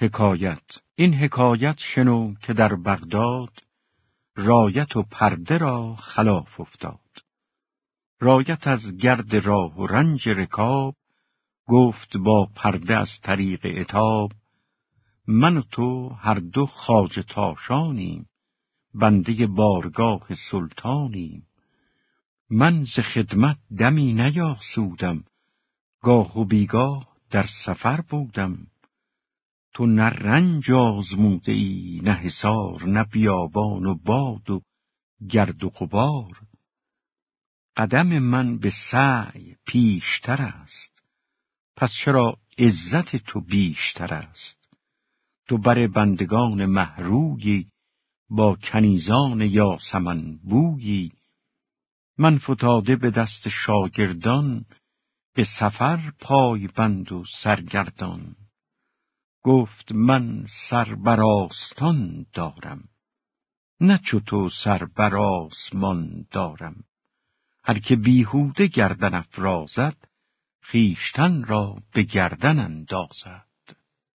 حکایت. این حکایت شنو که در بغداد رایت و پرده را خلاف افتاد. رایت از گرد راه و رنج رکاب گفت با پرده از طریق اتاب من و تو هر دو خاج تاشانیم بنده بارگاه سلطانیم. من ز خدمت دمی نیاسودم گاه و بیگاه در سفر بودم. تو نه رنج آزموده ای نه حسار نه بیابان و باد و گرد و غبار. قدم من به سعی پیشتر است پس چرا عزت تو بیشتر است؟ تو بر بندگان محرویی با کنیزان یاسمن بویی. من فتاده به دست شاگردان به سفر پای بند و سرگردان. گفت من سر بر آستان دارم. نه چو تو سر بر آسمان دارم. هر که بیهوده گردن افرازد خیشتن را به گردن اندازد.